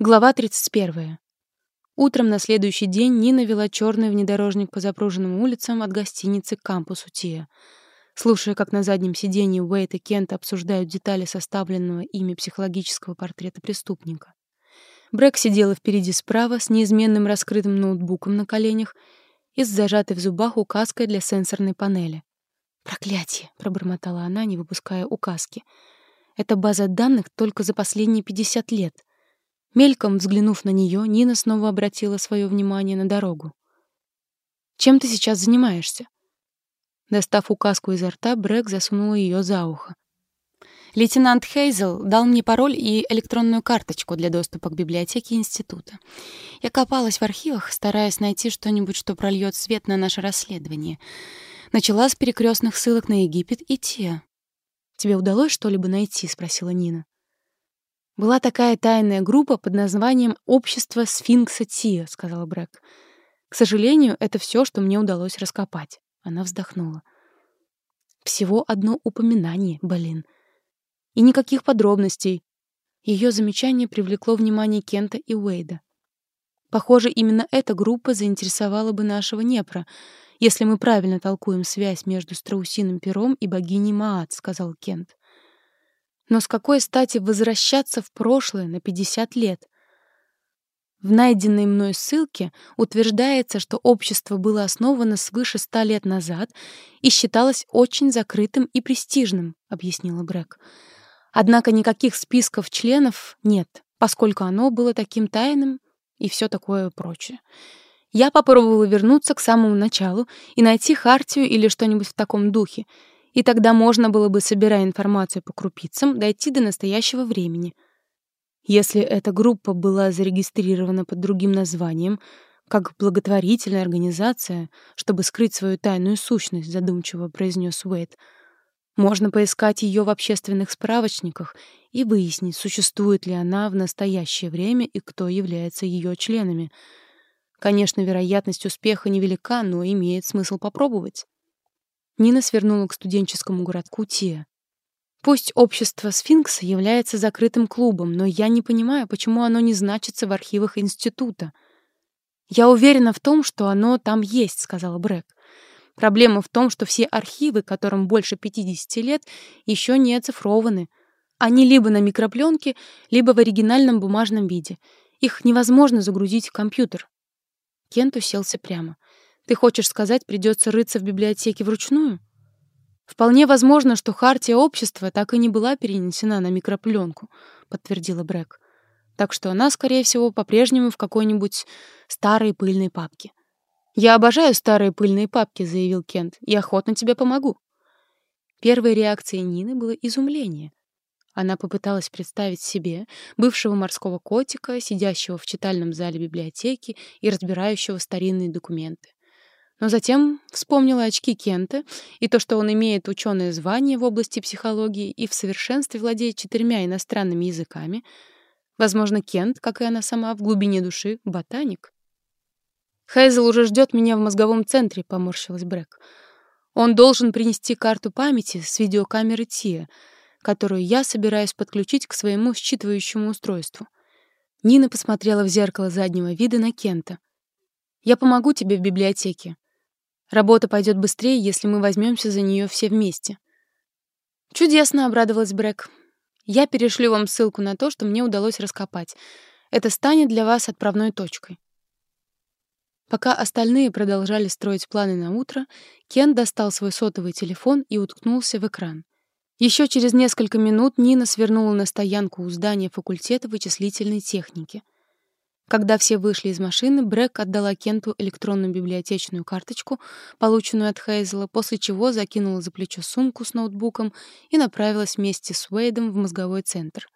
Глава 31. Утром на следующий день Нина вела черный внедорожник по запруженным улицам от гостиницы к кампусу Тия. Слушая, как на заднем сиденье Уэйт и Кент обсуждают детали составленного ими психологического портрета преступника. Брэк сидела впереди справа с неизменным раскрытым ноутбуком на коленях и с зажатой в зубах указкой для сенсорной панели. «Проклятие!» — пробормотала она, не выпуская указки. «Это база данных только за последние 50 лет». Мельком взглянув на нее, Нина снова обратила свое внимание на дорогу. «Чем ты сейчас занимаешься?» Достав указку изо рта, Брэк засунул ее за ухо. Лейтенант Хейзел дал мне пароль и электронную карточку для доступа к библиотеке института. Я копалась в архивах, стараясь найти что-нибудь, что прольет свет на наше расследование. Начала с перекрестных ссылок на Египет и те. «Тебе удалось что-либо найти?» — спросила Нина. «Была такая тайная группа под названием «Общество сфинкса Тия», — сказала Брэк. «К сожалению, это все, что мне удалось раскопать». Она вздохнула. «Всего одно упоминание, блин. И никаких подробностей». Ее замечание привлекло внимание Кента и Уэйда. Похоже, именно эта группа заинтересовала бы нашего Непра, если мы правильно толкуем связь между страусиным пером и богиней Маат, сказал Кент. Но с какой стати возвращаться в прошлое на 50 лет? В найденной мной ссылке утверждается, что общество было основано свыше ста лет назад и считалось очень закрытым и престижным, объяснила Брэк. Однако никаких списков членов нет, поскольку оно было таким тайным и все такое прочее. Я попробовала вернуться к самому началу и найти хартию или что-нибудь в таком духе, и тогда можно было бы, собирая информацию по крупицам, дойти до настоящего времени. Если эта группа была зарегистрирована под другим названием, как благотворительная организация, чтобы скрыть свою тайную сущность, задумчиво произнес Уэйд, можно поискать ее в общественных справочниках и выяснить, существует ли она в настоящее время и кто является ее членами. Конечно, вероятность успеха невелика, но имеет смысл попробовать. Нина свернула к студенческому городку Тия. Пусть общество Сфинкса является закрытым клубом, но я не понимаю, почему оно не значится в архивах института. Я уверена в том, что оно там есть, сказала Брэк. Проблема в том, что все архивы, которым больше 50 лет, еще не оцифрованы. Они либо на микропленке, либо в оригинальном бумажном виде. Их невозможно загрузить в компьютер. Кент уселся прямо. Ты хочешь сказать, придется рыться в библиотеке вручную? Вполне возможно, что хартия общества так и не была перенесена на микропленку, подтвердила Брэк. Так что она, скорее всего, по-прежнему в какой-нибудь старой пыльной папке. Я обожаю старые пыльные папки, заявил Кент. И охотно тебе помогу. Первой реакцией Нины было изумление. Она попыталась представить себе бывшего морского котика, сидящего в читальном зале библиотеки и разбирающего старинные документы. Но затем вспомнила очки Кента и то, что он имеет ученое звание в области психологии и в совершенстве владеет четырьмя иностранными языками. Возможно, Кент, как и она сама, в глубине души — ботаник. «Хейзел уже ждет меня в мозговом центре», — поморщилась Брэк. «Он должен принести карту памяти с видеокамеры Тия, которую я собираюсь подключить к своему считывающему устройству». Нина посмотрела в зеркало заднего вида на Кента. «Я помогу тебе в библиотеке. Работа пойдет быстрее, если мы возьмемся за нее все вместе. Чудесно, обрадовалась Брэк. Я перешлю вам ссылку на то, что мне удалось раскопать. Это станет для вас отправной точкой. Пока остальные продолжали строить планы на утро, Кен достал свой сотовый телефон и уткнулся в экран. Еще через несколько минут Нина свернула на стоянку у здания факультета вычислительной техники — когда все вышли из машины, Брэк отдала Кенту электронную библиотечную карточку, полученную от Хейзела, после чего закинула за плечо сумку с ноутбуком и направилась вместе с Уэйдом в мозговой центр.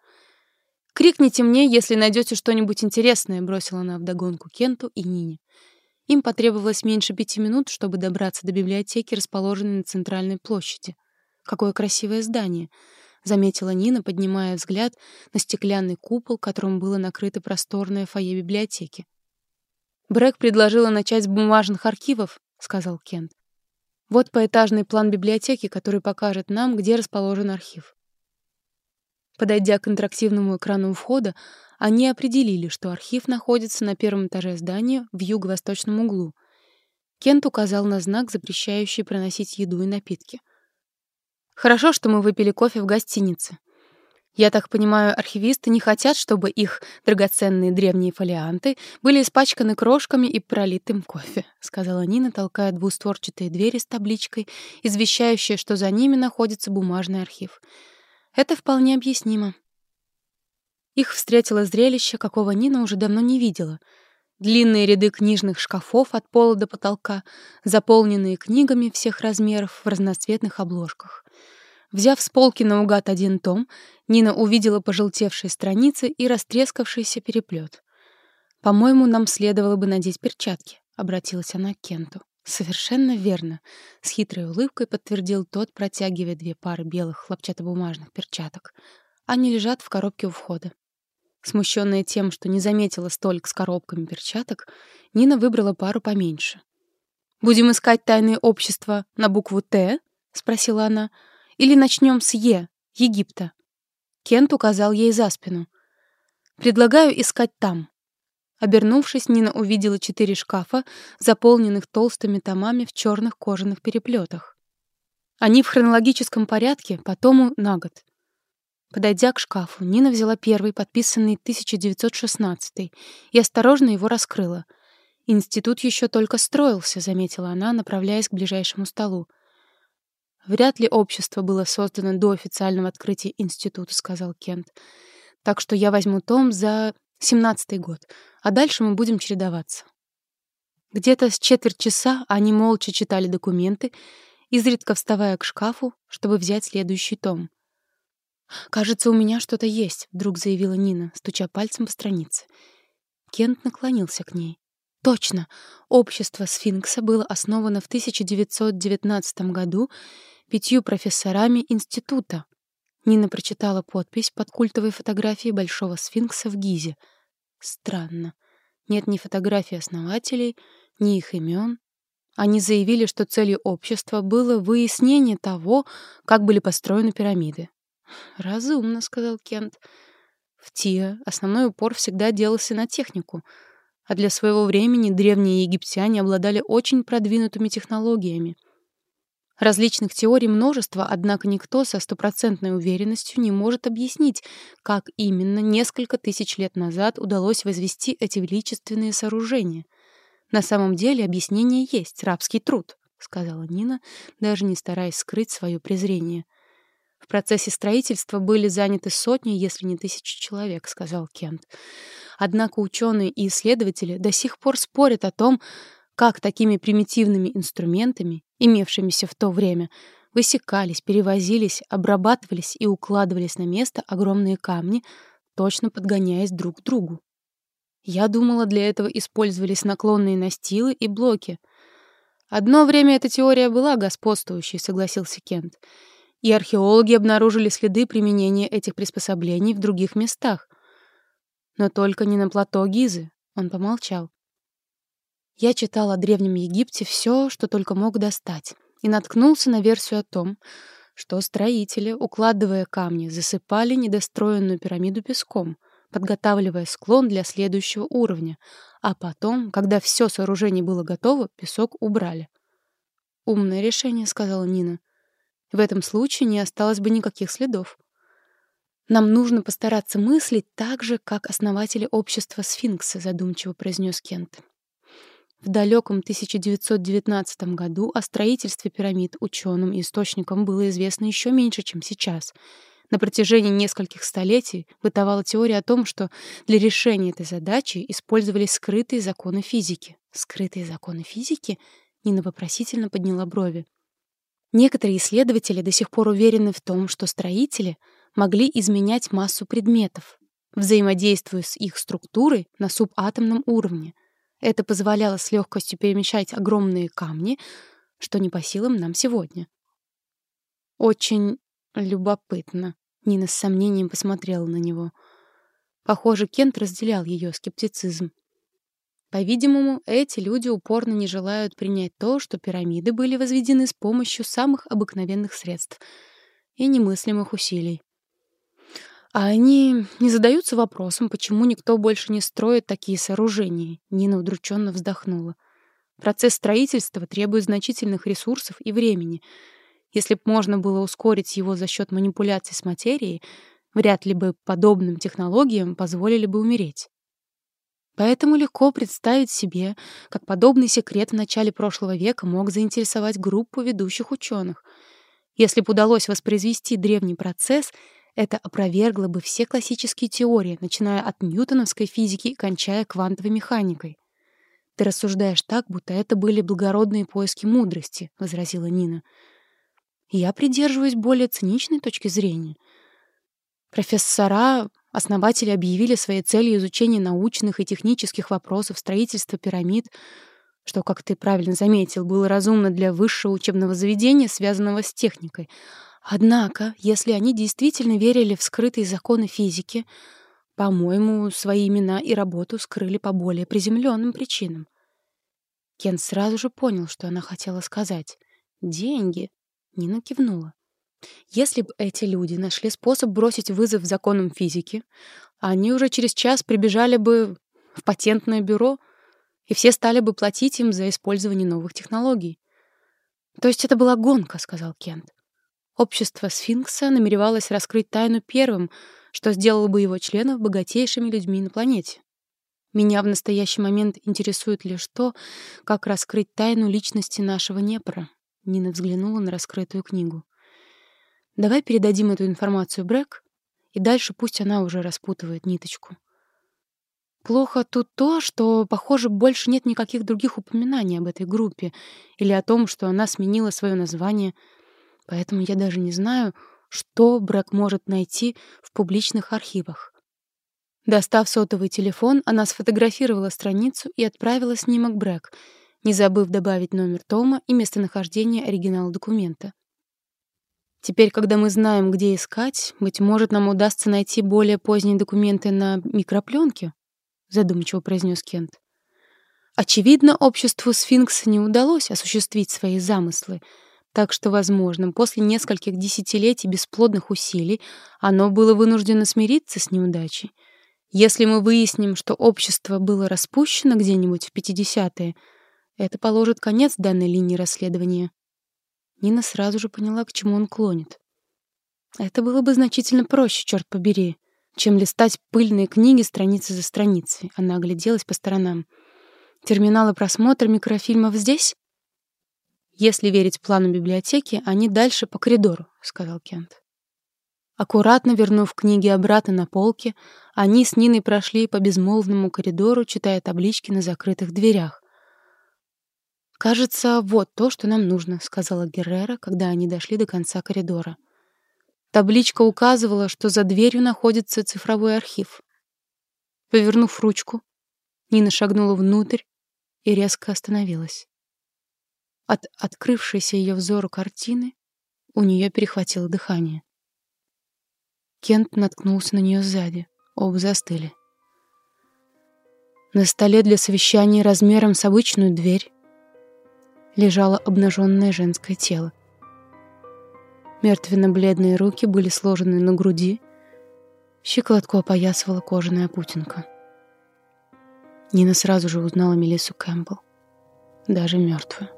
«Крикните мне, если найдете что-нибудь интересное», — бросила она вдогонку Кенту и Нине. Им потребовалось меньше пяти минут, чтобы добраться до библиотеки, расположенной на центральной площади. Какое красивое здание! — заметила Нина, поднимая взгляд на стеклянный купол, которым было накрыто просторное фойе библиотеки. «Брэк предложила начать с бумажных архивов», — сказал Кент. «Вот поэтажный план библиотеки, который покажет нам, где расположен архив». Подойдя к интерактивному экрану входа, они определили, что архив находится на первом этаже здания в юго-восточном углу. Кент указал на знак, запрещающий проносить еду и напитки. «Хорошо, что мы выпили кофе в гостинице. Я так понимаю, архивисты не хотят, чтобы их драгоценные древние фолианты были испачканы крошками и пролитым кофе, сказала Нина, толкая двустворчатые двери с табличкой, извещающей, что за ними находится бумажный архив. Это вполне объяснимо. Их встретило зрелище, какого Нина уже давно не видела. Длинные ряды книжных шкафов от пола до потолка, заполненные книгами всех размеров в разноцветных обложках. Взяв с полки наугад один том, Нина увидела пожелтевшие страницы и растрескавшийся переплет. «По-моему, нам следовало бы надеть перчатки», — обратилась она к Кенту. «Совершенно верно», — с хитрой улыбкой подтвердил тот, протягивая две пары белых хлопчатобумажных перчаток. Они лежат в коробке у входа. Смущенная тем, что не заметила столько с коробками перчаток, Нина выбрала пару поменьше. «Будем искать тайные общества на букву «Т»?» — спросила она. Или начнем с Е, Египта. Кент указал ей за спину. Предлагаю искать там. Обернувшись, Нина увидела четыре шкафа, заполненных толстыми томами в черных кожаных переплетах. Они в хронологическом порядке, по тому на год. Подойдя к шкафу, Нина взяла первый, подписанный 1916 и осторожно его раскрыла. «Институт еще только строился», — заметила она, направляясь к ближайшему столу. Вряд ли общество было создано до официального открытия института, сказал Кент. Так что я возьму том за семнадцатый год, а дальше мы будем чередоваться. Где-то с четверть часа они молча читали документы, изредка вставая к шкафу, чтобы взять следующий том. «Кажется, у меня что-то есть», — вдруг заявила Нина, стуча пальцем по странице. Кент наклонился к ней. Точно, общество сфинкса было основано в 1919 году пятью профессорами института. Нина прочитала подпись под культовой фотографией Большого сфинкса в Гизе. Странно. Нет ни фотографий основателей, ни их имен. Они заявили, что целью общества было выяснение того, как были построены пирамиды. «Разумно», — сказал Кент. В ТИА основной упор всегда делался на технику, а для своего времени древние египтяне обладали очень продвинутыми технологиями — Различных теорий множество, однако никто со стопроцентной уверенностью не может объяснить, как именно несколько тысяч лет назад удалось возвести эти величественные сооружения. На самом деле объяснение есть — рабский труд, — сказала Нина, даже не стараясь скрыть свое презрение. В процессе строительства были заняты сотни, если не тысячи человек, — сказал Кент. Однако ученые и исследователи до сих пор спорят о том, как такими примитивными инструментами, имевшимися в то время, высекались, перевозились, обрабатывались и укладывались на место огромные камни, точно подгоняясь друг к другу. Я думала, для этого использовались наклонные настилы и блоки. Одно время эта теория была господствующей, согласился Кент. И археологи обнаружили следы применения этих приспособлений в других местах. Но только не на плато Гизы. Он помолчал. Я читал о Древнем Египте все, что только мог достать, и наткнулся на версию о том, что строители, укладывая камни, засыпали недостроенную пирамиду песком, подготавливая склон для следующего уровня, а потом, когда все сооружение было готово, песок убрали. «Умное решение», — сказала Нина. «В этом случае не осталось бы никаких следов. Нам нужно постараться мыслить так же, как основатели общества Сфинкса», — задумчиво произнес Кент. В далеком 1919 году о строительстве пирамид ученым и источникам было известно еще меньше, чем сейчас. На протяжении нескольких столетий бытовала теория о том, что для решения этой задачи использовались скрытые законы физики. Скрытые законы физики? Нина вопросительно подняла брови. Некоторые исследователи до сих пор уверены в том, что строители могли изменять массу предметов, взаимодействуя с их структурой на субатомном уровне — это позволяло с легкостью перемещать огромные камни, что не по силам нам сегодня. Очень любопытно. Нина с сомнением посмотрела на него. Похоже, Кент разделял ее скептицизм. По-видимому, эти люди упорно не желают принять то, что пирамиды были возведены с помощью самых обыкновенных средств и немыслимых усилий. А они не задаются вопросом, почему никто больше не строит такие сооружения. Нина удрученно вздохнула. Процесс строительства требует значительных ресурсов и времени. Если бы можно было ускорить его за счет манипуляций с материей, вряд ли бы подобным технологиям позволили бы умереть. Поэтому легко представить себе, как подобный секрет в начале прошлого века мог заинтересовать группу ведущих ученых. Если бы удалось воспроизвести древний процесс, это опровергло бы все классические теории, начиная от ньютоновской физики и кончая квантовой механикой. «Ты рассуждаешь так, будто это были благородные поиски мудрости», — возразила Нина. «Я придерживаюсь более циничной точки зрения. Профессора Основатели объявили своей целью изучение научных и технических вопросов строительства пирамид, что, как ты правильно заметил, было разумно для высшего учебного заведения, связанного с техникой. Однако, если они действительно верили в скрытые законы физики, по-моему, свои имена и работу скрыли по более приземленным причинам. Кен сразу же понял, что она хотела сказать. «Деньги». Нина кивнула. Если бы эти люди нашли способ бросить вызов законам физики, они уже через час прибежали бы в патентное бюро, и все стали бы платить им за использование новых технологий. То есть это была гонка, сказал Кент. Общество сфинкса намеревалось раскрыть тайну первым, что сделало бы его членов богатейшими людьми на планете. Меня в настоящий момент интересует лишь то, как раскрыть тайну личности нашего Непра. Нина взглянула на раскрытую книгу. Давай передадим эту информацию Брэк, и дальше пусть она уже распутывает ниточку. Плохо тут то, что, похоже, больше нет никаких других упоминаний об этой группе или о том, что она сменила свое название, поэтому я даже не знаю, что Брэк может найти в публичных архивах. Достав сотовый телефон, она сфотографировала страницу и отправила снимок Брэк, не забыв добавить номер Тома и местонахождение оригинала документа. Теперь, когда мы знаем, где искать, быть может, нам удастся найти более поздние документы на микропленке, задумчиво произнес Кент. Очевидно, обществу Сфинкса не удалось осуществить свои замыслы, так что, возможно, после нескольких десятилетий бесплодных усилий оно было вынуждено смириться с неудачей. Если мы выясним, что общество было распущено где-нибудь в 50-е, это положит конец данной линии расследования. Нина сразу же поняла, к чему он клонит. Это было бы значительно проще, черт побери, чем листать пыльные книги страницы за страницей. Она огляделась по сторонам. Терминалы просмотра микрофильмов здесь? Если верить плану библиотеки, они дальше по коридору, сказал Кент. Аккуратно вернув книги обратно на полки, они с Ниной прошли по безмолвному коридору, читая таблички на закрытых дверях. «Кажется, вот то, что нам нужно», — сказала Геррера, когда они дошли до конца коридора. Табличка указывала, что за дверью находится цифровой архив. Повернув ручку, Нина шагнула внутрь и резко остановилась. От открывшейся ее взору картины у нее перехватило дыхание. Кент наткнулся на нее сзади. Оба застыли. На столе для совещания размером с обычную дверь лежало обнаженное женское тело. Мертвенно-бледные руки были сложены на груди, щиколотку опоясывала кожаная путинка. Нина сразу же узнала Мелиссу Кэмпбелл, даже мертвую.